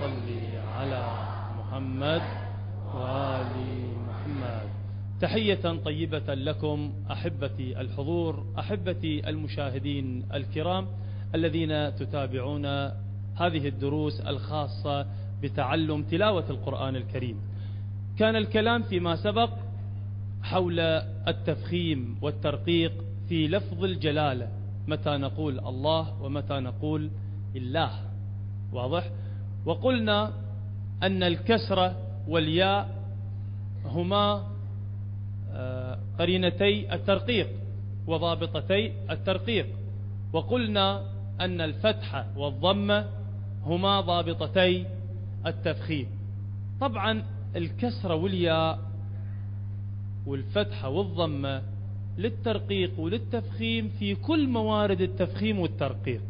صل على محمد وآل محمد. تحية طيبة لكم أحبتي الحضور أحبتي المشاهدين الكرام الذين تتابعون هذه الدروس الخاصة بتعلم تلاوة القرآن الكريم. كان الكلام فيما سبق حول التفخيم والترقيق في لفظ الجلالة متى نقول الله ومتى نقول الله. واضح؟ وقلنا أن الكسرة والياء هما آه، قرينتي الترقيق وضابطتي الترقيق. وقلنا أن الفتحة والضمة هما ضابطتي التفخيم. طبعا الكسرة والياء والفتحة والضمة للترقيق وللتفخيم في كل موارد التفخيم والترقيق.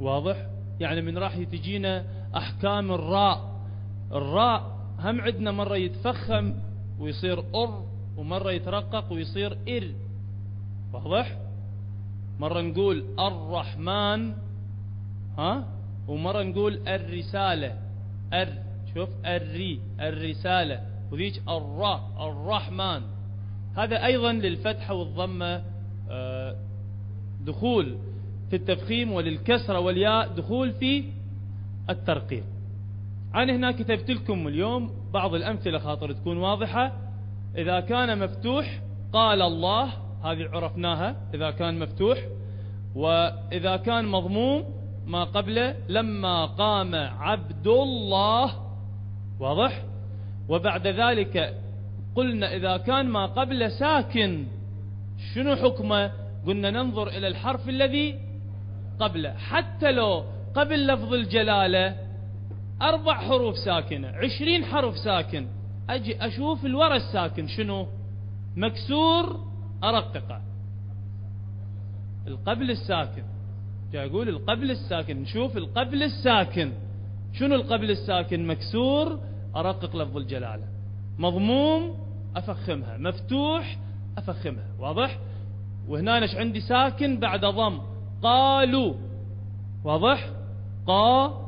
واضح؟ يعني من راح تجينا أحكام الراء. الراء هم عندنا مرة يتفخم ويصير أر ومرة يترقق ويصير إر واضح؟ مرة نقول الرحمن ها؟ ومرة نقول الرسالة أر. شوف الري الرسالة. وذيك الراء الرحمن. هذا أيضا للفتحة والضمة آه، دخول. في التفخيم وللكسرة والياء دخول في الترقيق. أنا هنا كتبت لكم اليوم بعض الأمثلة خاطر تكون واضحة. إذا كان مفتوح قال الله هذه عرفناها إذا كان مفتوح. وإذا كان مضموم ما قبله لما قام عبد الله. واضح؟ وبعد ذلك قلنا إذا كان ما قبله ساكن. شنو حكمه؟ قلنا ننظر إلى الحرف الذي قبله. حتى لو قبل لفظ الجلالة أربع حروف ساكنة عشرين حرف ساكن. أجي أشوف الورا الساكن شنو؟ مكسور أرققة. القبل الساكن. جاي أقول القبل الساكن نشوف القبل الساكن. شنو القبل الساكن؟ مكسور أرقق لفظ الجلالة. مضموم أفخمها. مفتوح أفخمها. واضح؟ وهنا عندي؟ ساكن بعد ضم. قالوا. واضح؟ قا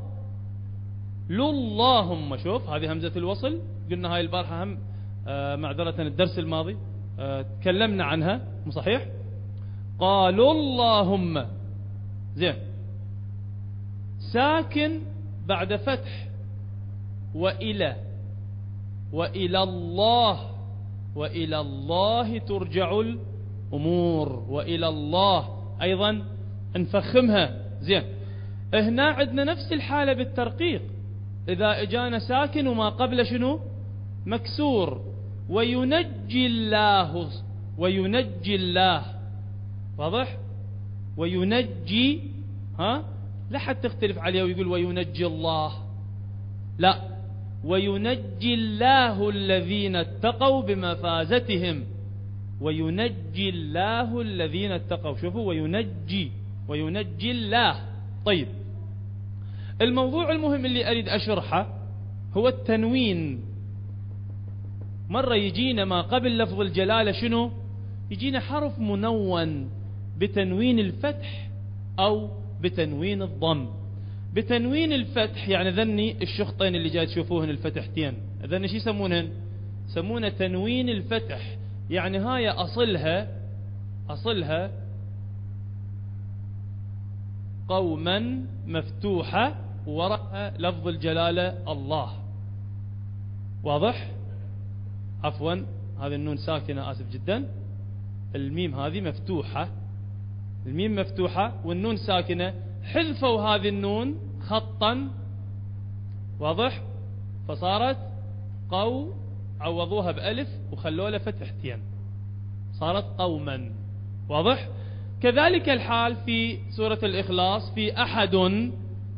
اللهم شوف هذه همزة الوصل. قلنا هاي البارحة هم آه معذرة الدرس الماضي آه تكلمنا عنها مو صحيح؟ قالوا اللهم. زين. ساكن بعد فتح. وإلى. وإلى الله. وإلى الله ترجع الأمور. وإلى الله. أيضا نفخمها. زين. هنا عندنا نفس الحالة بالترقيق. إذا إجانا ساكن وما قبل شنو؟ مكسور. وينجي الله وينجي الله. واضح؟ وينجي ها؟ لا حد تختلف عليه ويقول وينجي الله. لا. وينجي الله الذين اتقوا بمفازتهم. وينجي الله الذين اتقوا. شوفوا وينجي. وينجي الله. طيب. الموضوع المهم اللي أريد أشرحه هو التنوين. مرة يجينا ما قبل لفظ الجلالة شنو؟ يجينا حرف منون بتنوين الفتح أو بتنوين الضم. بتنوين الفتح يعني ذني الشخطين اللي جاي تشوفوهن الفتحتين. ذني شو يسمونهن؟ يسمونه تنوين الفتح. يعني هاي أصلها أصلها قوما مفتوحة وراء لفظ الجلالة الله. واضح؟ عفوا هذه النون ساكنة آسف جدا. الميم هذه مفتوحة. الميم مفتوحة والنون ساكنة. حذفوا هذه النون خطا. واضح؟ فصارت قو عوضوها بألف وخلوا له فتحتين صارت قوما. واضح؟ كذلك الحال في سورة الإخلاص في أحد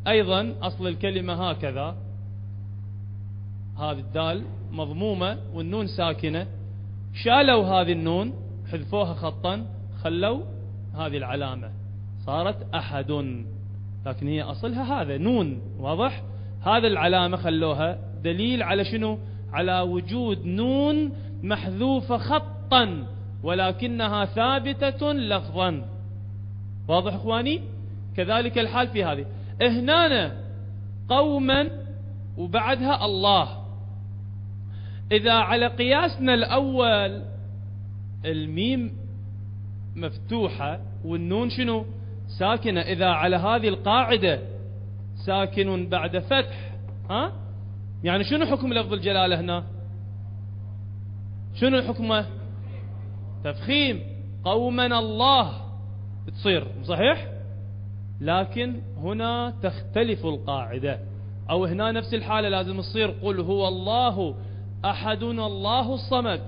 أيضا أصل الكلمة هكذا. هذه الدال مضمومة والنون ساكنة. شالوا هذه النون حذفوها خطا خلوا هذه العلامة. صارت أحد. لكن هي أصلها هذا نون واضح؟ هذا العلامة خلوها دليل على شنو؟ على وجود نون محذوفة خطا. ولكنها ثابتة لفظا. واضح إخواني؟ كذلك الحال في هذه. هنا قوما وبعدها الله. إذا على قياسنا الأول الميم مفتوحة والنون شنو؟ ساكنة. إذا على هذه القاعدة ساكن بعد فتح ها؟ يعني شنو حكم لفظ الجلالة هنا؟ شنو حكمه؟ تفخيم قوما الله. تصير صحيح؟ لكن هنا تختلف القاعدة. أو هنا نفس الحالة لازم تصير. قل هو الله أحدنا الله الصمد.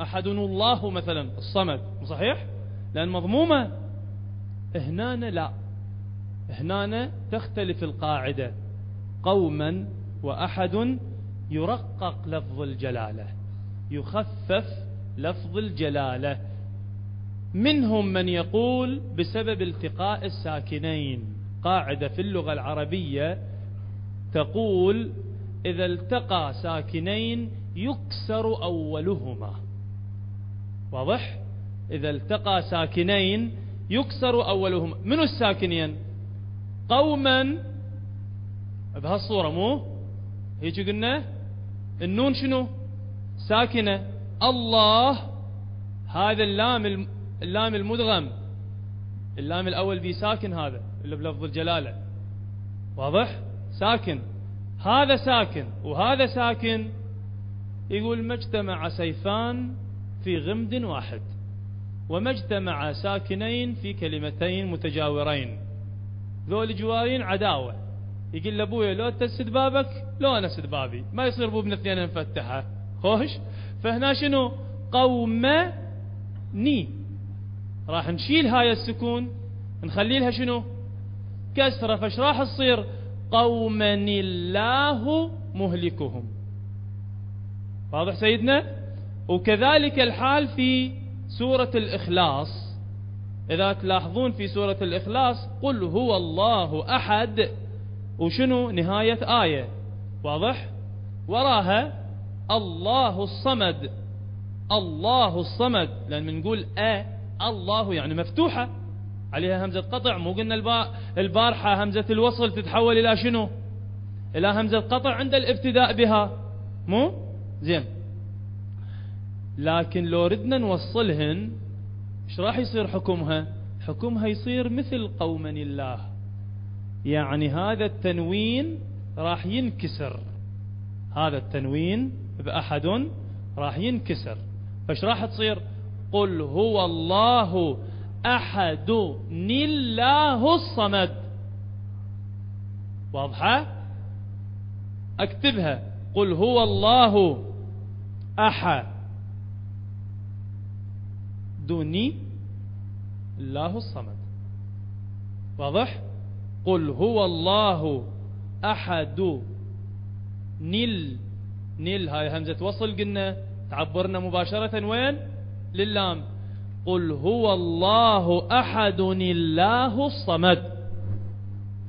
أحدنا الله مثلا الصمد صحيح؟ لأن مضمومة. هنا لا. هنا تختلف القاعدة. قوما وأحد يرقق لفظ الجلالة. يخفف لفظ الجلالة. منهم من يقول بسبب التقاء الساكنين. قاعدة في اللغة العربية تقول إذا التقى ساكنين يكسر أولهما. واضح؟ إذا التقى ساكنين يكسر أولهما. من الساكنين؟ قوما. بهالصورة مو؟ هيك قلنا؟ النون شنو؟ ساكنة. الله هذا اللام اللام المدغم اللام الأول بي ساكن هذا اللي بلفظ الجلالة. واضح؟ ساكن. هذا ساكن وهذا ساكن يقول ما اجتمع سيفان في غمد واحد وما اجتمع ساكنين في كلمتين متجاورين. ذول جوارين عداوة. يقول لابويا لو تسد بابك لو أنا أسد بابي. ما يصير بوبنا اثنين نفتحها خوش؟ فهنا شنو؟ قوم ني. راح نشيل هاي السكون نخلي لها شنو؟ كسرة. فاش راح تصير؟ قوما الله مهلكهم. واضح سيدنا؟ وكذلك الحال في سورة الإخلاص. إذا تلاحظون في سورة الإخلاص قل هو الله أحد. وشنو؟ نهاية آية. واضح؟ وراها الله الصمد. الله الصمد. لأن بنقول أ الله يعني مفتوحة. عليها همزة قطع. مو قلنا البارحة همزة الوصل تتحول إلى شنو؟ إلى همزة قطع عند الابتداء بها. مو؟ زين. لكن لو ردنا نوصلهن إيش راح يصير حكمها؟ حكمها يصير مثل قوما الله. يعني هذا التنوين راح ينكسر. هذا التنوين بأحد راح ينكسر فايش راح تصير؟ قل هو الله أحد الله الصمد. واضحة؟ أكتبها قل هو الله أحد. دوني الله الصمد. واضح؟ قل هو الله أحد نل نل هاي همزة وصل قلنا تعبرنا مباشرة وين؟ للام. قل هو الله أحد الله الصمد.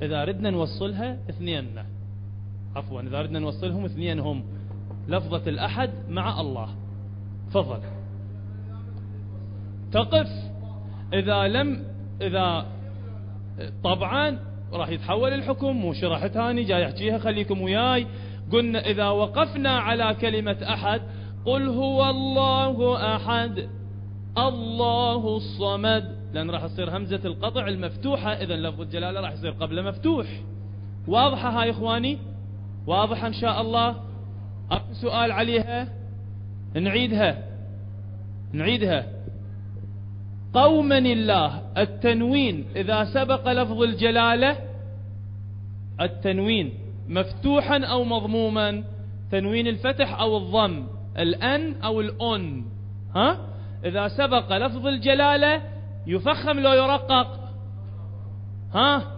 إذا ردنا نوصلها اثنين. عفوا إذا ردنا نوصلهم اثنين هم لفظة الأحد مع الله. تفضل. تقف. إذا لم إذا طبعا راح يتحول الحكم مو ثاني جاي احكيها خليكم وياي. قلنا إذا وقفنا على كلمة أحد قل هو الله أحد الله الصمد. لأن راح تصير همزة القطع المفتوحة إذا لفظ الجلالة راح يصير قبل مفتوح. واضحة هاي إخواني؟ واضحة إن شاء الله؟ سؤال عليها؟ نعيدها. نعيدها. قوما الله التنوين إذا سبق لفظ الجلالة التنوين. مفتوحا أو مضموما تنوين الفتح أو الضم الأن أو الأن. ها؟ إذا سبق لفظ الجلالة يفخم لو يرقق. ها؟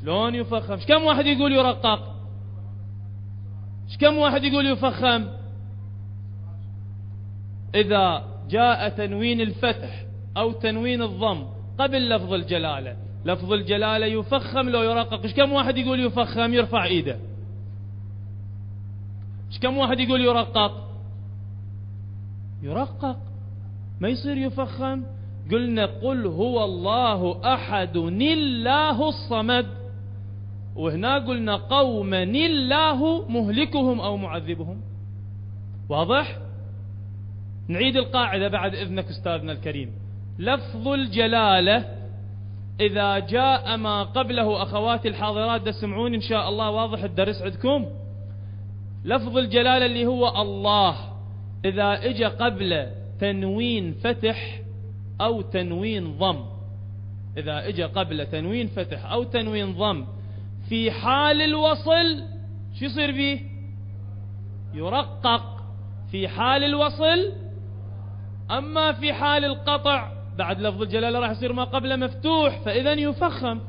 شلون يفخم؟ كم واحد يقول يرقق؟ كم واحد يقول يفخم؟ إذا جاء تنوين الفتح أو تنوين الضم قبل لفظ الجلالة. لفظ الجلالة يفخم لو يرقق. إيش كم واحد يقول يفخم؟ يرفع إيده. إيش كم واحد يقول يرقق؟ يرقق. ما يصير يفخم؟ قلنا قل هو الله أحد الله الصمد. وهنا قلنا قوما الله مهلكهم أو معذبهم. واضح؟ نعيد القاعدة بعد إذنك أستاذنا الكريم. لفظ الجلالة إذا جاء ما قبله أخواتي الحاضرات تسمعون إن شاء الله. واضح الدرس عندكم؟ لفظ الجلالة اللي هو الله. إذا إجى قبل تنوين فتح أو تنوين ضم. إذا إجى قبل تنوين فتح أو تنوين ضم. في حال الوصل شو يصير فيه؟ يرقق. في حال الوصل أما في حال القطع بعد لفظ الجلالة راح يصير ما قبله مفتوح فإذا يفخم.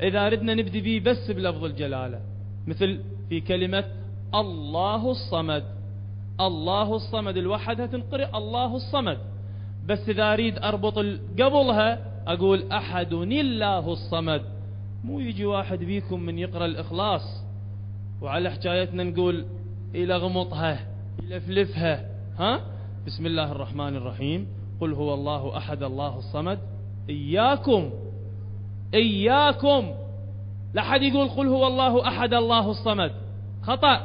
إذا ردنا نبدي به بس بلفظ الجلالة. مثل في كلمة الله الصمد. الله الصمد الوحدة تنقرئ الله الصمد. بس إذا أريد أربط قبلها أقول أحد الله الصمد. مو يجي واحد بيكم من يقرأ الإخلاص وعلى حكايتنا نقول يلغمطها يلفلفها ها؟ بسم الله الرحمن الرحيم. قل هو الله أحد الله الصمد. إياكم إياكم. لا حد يقول قل هو الله أحد الله الصمد. خطأ.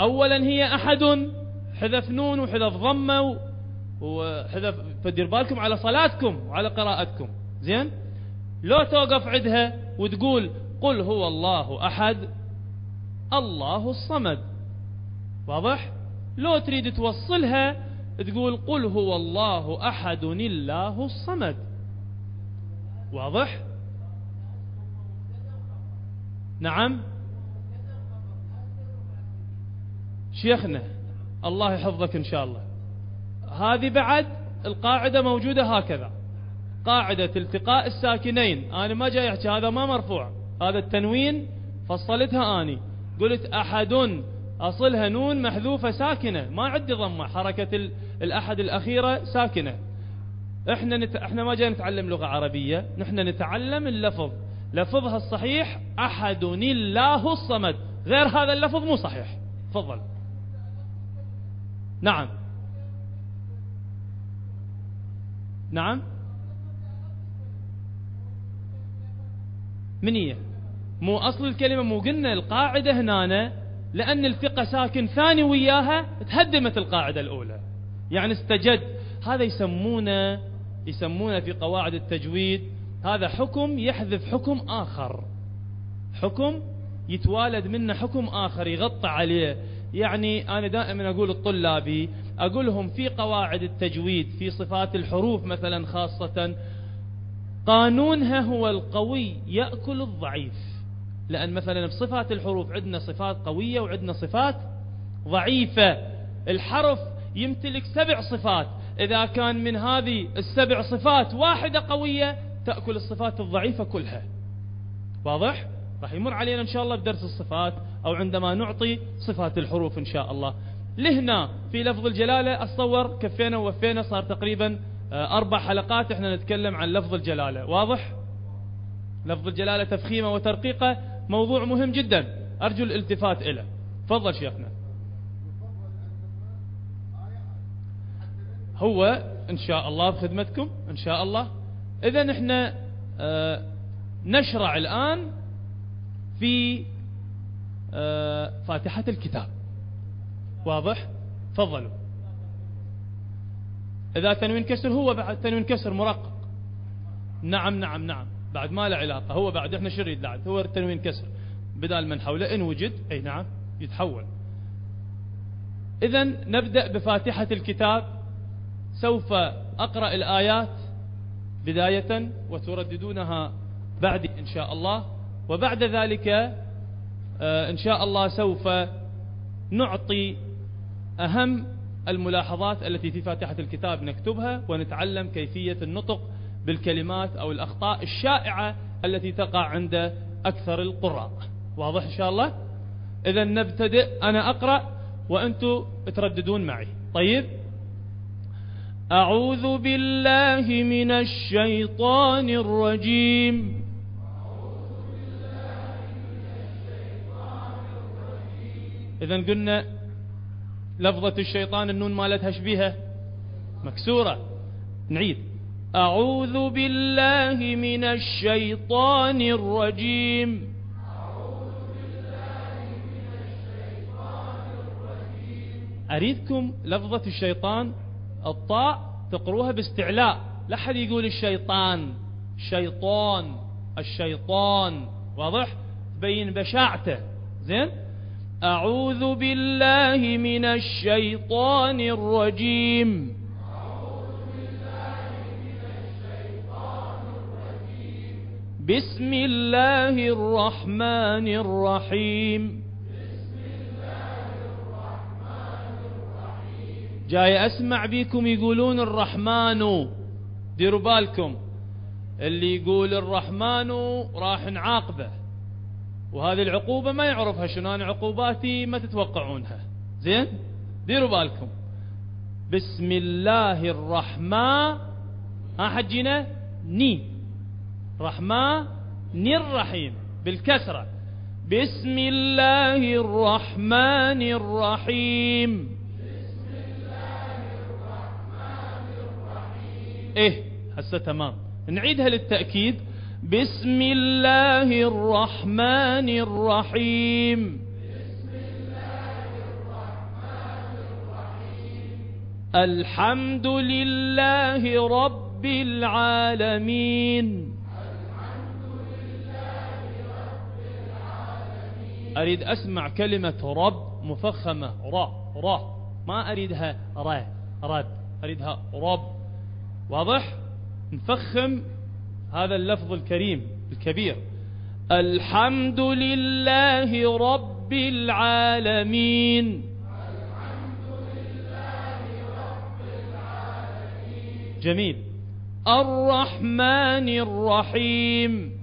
أولا هي أحد حذف نون وحذف ضمة وحذف فدير بالكم على صلاتكم وعلى قراءتكم. زين؟ لو توقف عندها وتقول قل هو الله أحد الله الصمد. واضح؟ لو تريد توصلها تقول قل هو الله أحد الله الصمد. واضح؟ نعم. شيخنا الله يحفظك إن شاء الله. هذه بعد القاعدة موجودة هكذا. قاعدة التقاء الساكنين. أنا ما جاي أحكي هذا ما مرفوع. هذا التنوين فصلتها أني. قلت أحد أصلها نون محذوفة ساكنة. ما عندي ضمة حركة الأحد الأخيرة ساكنة. إحنا نت... إحنا ما جاي نتعلم لغة عربية. نحن نتعلم اللفظ. لفظها الصحيح أحد الله الصمد. غير هذا اللفظ مو صحيح. تفضل. نعم. نعم. من هي مو أصل الكلمة مو قلنا القاعدة هنا. لأن الثقة ساكن ثاني وياها تهدمت القاعدة الأولى. يعني استجد. هذا يسمونه يسمونه في قواعد التجويد هذا حكم يحذف حكم آخر. حكم يتوالد منه حكم آخر يغطى عليه. يعني أنا دائما أقول الطلابي أقول لهم في قواعد التجويد في صفات الحروف مثلا خاصة قانونها هو القوي يأكل الضعيف. لأن مثلا بصفات الحروف عندنا صفات قوية وعندنا صفات ضعيفة. الحرف يمتلك سبع صفات. إذا كان من هذه السبع صفات واحدة قوية تأكل الصفات الضعيفة كلها. واضح؟ راح يمر علينا إن شاء الله بدرس الصفات أو عندما نعطي صفات الحروف إن شاء الله. لهنا في لفظ الجلالة أتصور كفينا ووفينا صار تقريبا آه، أربع حلقات إحنا نتكلم عن لفظ الجلالة. واضح؟ لفظ الجلالة تفخيمة وترقيقة. موضوع مهم جدا. أرجو الالتفات إليه تفضل شيخنا. هو إن شاء الله بخدمتكم. إن شاء الله. إذا إحنا آه، نشرع الآن في آه، فاتحة الكتاب. واضح؟ تفضلوا. إذا تنوين كسر هو بعد تنوين كسر مرقق. نعم نعم نعم. بعد ما له علاقة هو بعد إحنا شو نريد بعد هو تنوين كسر بدال من حوله إن وجد أي نعم يتحول. إذا نبدأ بفاتحة الكتاب سوف أقرأ الآيات بداية وترددونها بعد إن شاء الله. وبعد ذلك آه، إن شاء الله سوف نعطي أهم الملاحظات التي في فاتحة الكتاب نكتبها ونتعلم كيفية النطق بالكلمات أو الأخطاء الشائعة التي تقع عند أكثر القراء. واضح إن شاء الله؟ إذا نبتدئ. أنا أقرأ وأنتم ترددون معي. طيب؟ أعوذ بالله من الشيطان الرجيم. إذا قلنا لفظة الشيطان النون مالتها شبيهة؟ مكسورة. نعيد. أعوذ بالله من الشيطان الرجيم. أريدكم لفظة الشيطان؟ الطاء تقروها باستعلاء. لا حد يقول الشيطان. شيطان. الشيطان. واضح؟ تبين بشاعته. زين؟ أعوذ بالله من الشيطان الرجيم. بسم الله الرحمن الرحيم. جاي أسمع بيكم يقولون الرحمن ديروا بالكم. اللي يقول الرحمن راح نعاقبه. وهذه العقوبة ما يعرفها شنو أنا عقوباتي ما تتوقعونها. زين؟ ديروا بالكم. بسم الله الرحمن ها حجينا ني. رحمن الرحيم بالكسرة. بسم الله الرحمن الرحيم إيه هسه تمام. نعيدها للتأكيد. بسم الله الرحمن الرحيم الحمد لله رب العالمين. أريد أسمع كلمة رب مفخمة را را. ما أريدها را رب أريدها رب. واضح؟ نفخم هذا اللفظ الكريم الكبير. الحمد لله رب العالمين. جميل. الرحمن الرحيم.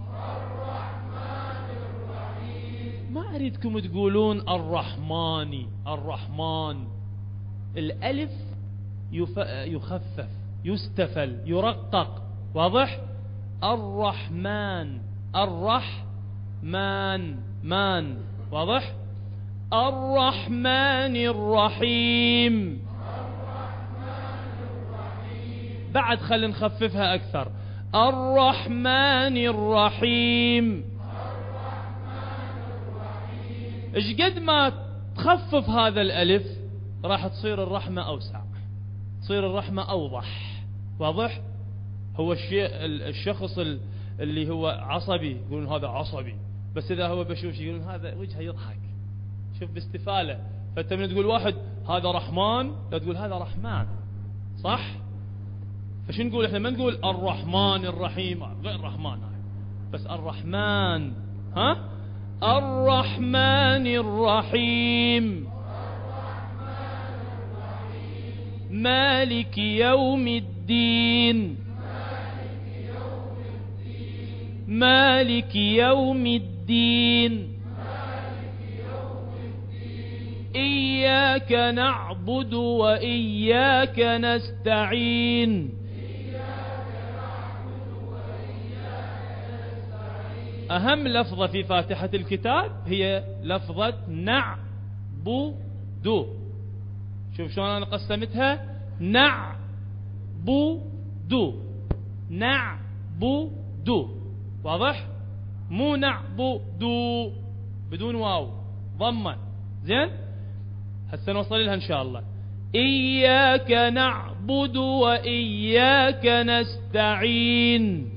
ما أريدكم تقولون الرحمن الرحمن. الألف يخفف يستفل يرقق واضح؟ الرحمن الرحمن مان واضح؟ الرحمن الرحيم. بعد خل نخففها أكثر. الرحمن الرحيم. إيش قد ما تخفف هذا الألف راح تصير الرحمة أوسع. تصير الرحمة أوضح. واضح؟ هو الشيء الشخص اللي هو عصبي يقولون هذا عصبي. بس إذا هو بشوش يقولون هذا وجهه يضحك. شوف باستفالة. فأنت من تقول واحد هذا رحمن؟ لا تقول هذا رحمن. صح؟ فشو نقول إحنا؟ ما نقول الرحمن الرحيم غير رحمن. بس الرحمن. ها؟ الرحمن الرحيم. مالك يوم الدين. مالك يوم الدين. إياك نعبد وإياك نستعين. أهم لفظة في فاتحة الكتاب هي لفظة نعبد. شوف شلون أنا قسمتها؟ نعبد. نعبد. واضح؟ مو نعبد. بدون واو. ضمة. زين؟ هسه نوصل لها إن شاء الله. إياك نعبد وإياك نستعين.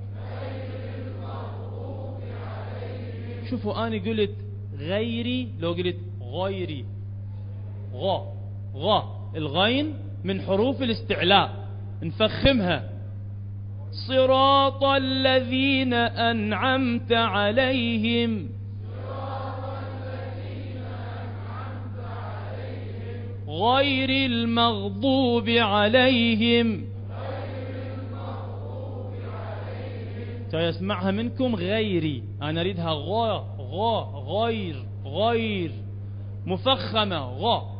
شوفوا أنا قلت غيري لو قلت غيري. غا غا الغين من حروف الاستعلاء. نفخمها. صراط الذين أنعمت عليهم. غير المغضوب عليهم. سيسمعها منكم غيري. أنا أريدها غا غا غير غير. مفخمة غا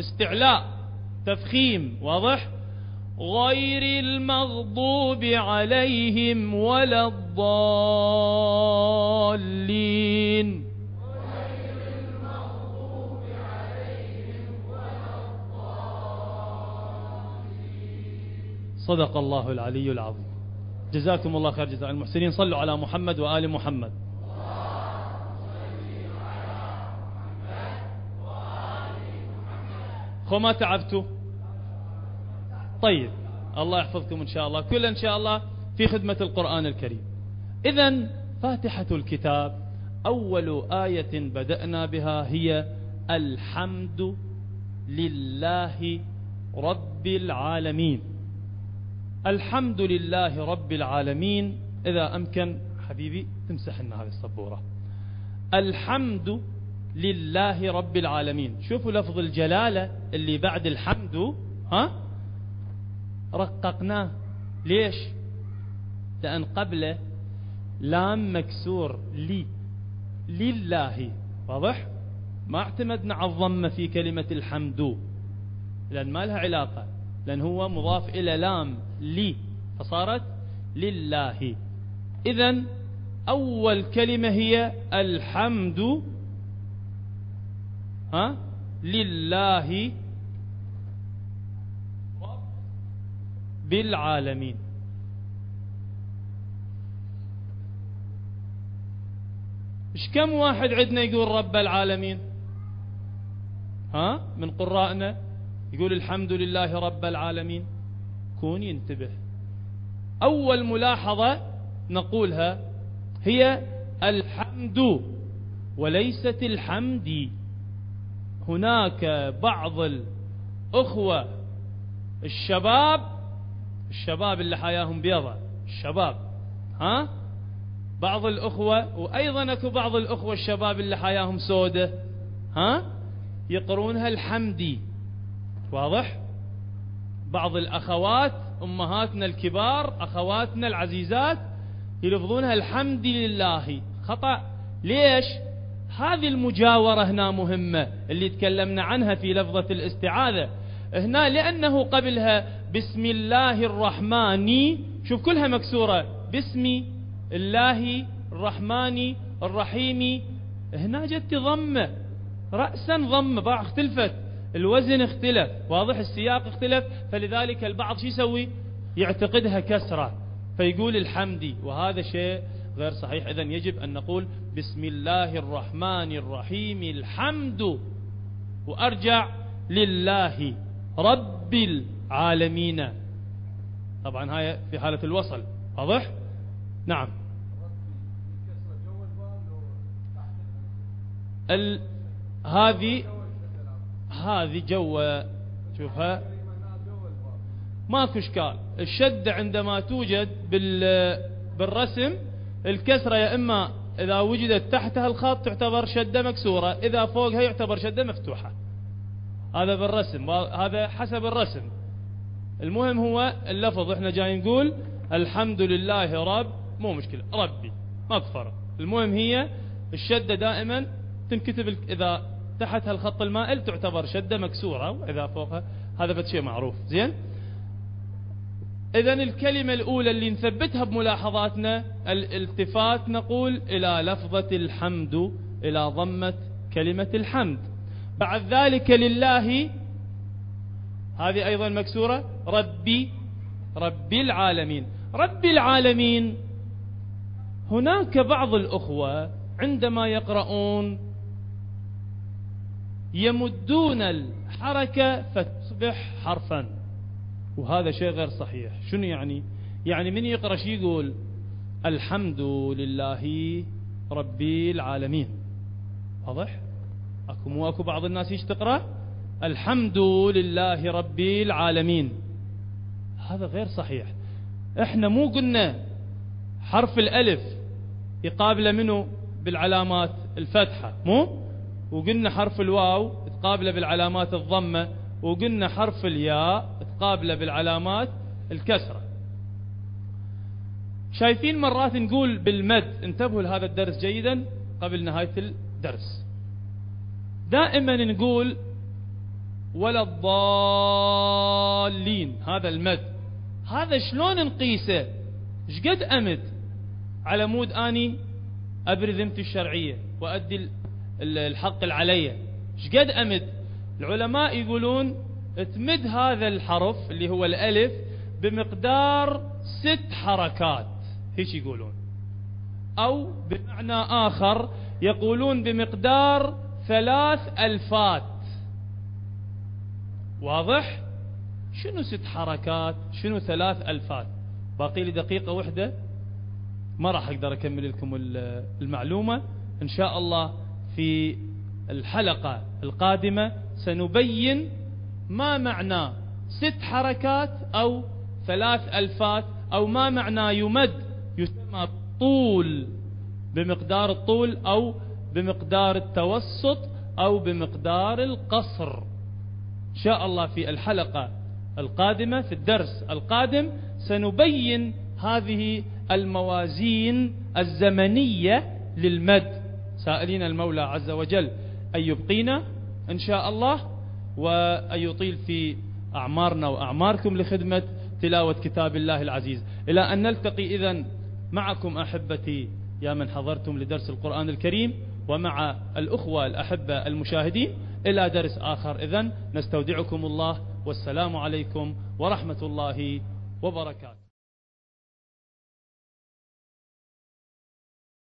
استعلاء تفخيم واضح؟ غير المغضوب عليهم ولا الضالين. صدق الله العلي العظيم. جزاكم الله خير جزاء المحسنين. صلوا على محمد وآل محمد. خو ما تعبتوا؟ طيب الله يحفظكم إن شاء الله. كل إن شاء الله في خدمة القرآن الكريم. إذا فاتحة الكتاب أول آية بدأنا بها هي الحمد لله رب العالمين. الحمد لله رب العالمين. إذا أمكن حبيبي تمسح لنا هذه السبورة الحمد لله رب العالمين. شوفوا لفظ الجلالة اللي بعد الحمد ها؟ رققناه. ليش؟ لأن قبله لام مكسور لي. لله. واضح؟ ما اعتمدنا على الضمة في كلمة الحمد. لأن ما لها علاقة. لأن هو مضاف إلى لام لي فصارت لله. إذا أول كلمة هي الحمد ها؟ لله بالعالمين. إيش كم واحد عندنا يقول رب العالمين؟ ها؟ من قرائنا؟ يقول الحمد لله رب العالمين. كون ينتبه أول ملاحظة نقولها هي الحمد وليست الحمد. هناك بعض الأخوة الشباب الشباب اللي حياهم بيضة الشباب ها؟ بعض الأخوة وأيضا أكو بعض الأخوة الشباب اللي حياهم سودة ها؟ يقرونها الحمدي. واضح؟ بعض الأخوات أمهاتنا الكبار أخواتنا العزيزات يلفظونها الحمد لله. خطأ. ليش؟ هذه المجاورة هنا مهمة اللي تكلمنا عنها في لفظة الاستعاذة. هنا لأنه قبلها بسم الله الرحمن شوف كلها مكسورة. بسم الله الرحمن الرحيم. هنا جت ضمة رأسا ضمة بقى اختلفت. الوزن اختلف واضح السياق اختلف فلذلك البعض شو يسوي؟ يعتقدها كسرة. فيقول الحمدي وهذا شيء غير صحيح. إذا يجب أن نقول بسم الله الرحمن الرحيم الحمد وأرجع لله رب العالمين. طبعا هاي في حالة الوصل واضح؟ نعم. ال... هذه هذه جو شوفها. ماكو إشكال. الشدة عندما توجد بال بالرسم الكسرة يا إما إذا وجدت تحتها الخط تعتبر شدة مكسورة إذا فوقها يعتبر شدة مفتوحة. هذا بالرسم هذا حسب الرسم. المهم هو اللفظ إحنا جاي نقول الحمد لله رب مو مشكلة ربي ما فرق المهم هي الشدة دائما تنكتب إذا تحتها الخط المائل تعتبر شدة مكسورة وإذا فوقها هذا شيء معروف. زين؟ إذا الكلمة الأولى اللي نثبتها بملاحظاتنا الالتفات نقول إلى لفظة الحمد إلى ضمة كلمة الحمد. بعد ذلك لله هذه أيضا مكسورة ربي ربي العالمين. ربي العالمين هناك بعض الأخوة عندما يقرؤون يمدون الحركة فتصبح حرفا. وهذا شيء غير صحيح. شنو يعني؟ يعني من يقرأ شي يقول؟ الحمد لله رب العالمين. واضح؟ أكو مو أكو بعض الناس إيش تقرأ؟ الحمد لله رب العالمين. هذا غير صحيح. إحنا مو قلنا حرف الألف يقابله منه بالعلامات الفتحه مو؟ وقلنا حرف الواو تقابله بالعلامات الضمة وقلنا حرف الياء تقابله بالعلامات الكسرة. شايفين مرات نقول بالمد انتبهوا لهذا الدرس جيدا قبل نهاية الدرس. دائما نقول ولا الضالين هذا المد. هذا شلون نقيسه؟ شقد أمد؟ على مود أني أبرز ذمتي الشرعية وأدي الحق العلي شقد أمد. العلماء يقولون تمد هذا الحرف اللي هو الألف بمقدار ست حركات. هيش يقولون. أو بمعنى آخر يقولون بمقدار ثلاث ألفات. واضح؟ شنو ست حركات؟ شنو ثلاث ألفات؟ باقي لي دقيقة واحدة ما راح أقدر أكمل لكم المعلومة. إن شاء الله في الحلقة القادمة سنبين ما معنى ست حركات أو ثلاث ألفات أو ما معنى يمد يسمى طول بمقدار الطول أو بمقدار التوسط أو بمقدار القصر. إن شاء الله في الحلقة القادمة في الدرس القادم سنبين هذه الموازين الزمنية للمد. سائلين المولى عز وجل أن يبقينا إن شاء الله وأن يطيل في أعمارنا وأعماركم لخدمة تلاوة كتاب الله العزيز. إلى أن نلتقي إذن معكم أحبتي يا من حضرتم لدرس القرآن الكريم ومع الأخوة الأحبة المشاهدين إلى درس آخر. إذن نستودعكم الله والسلام عليكم ورحمة الله وبركاته.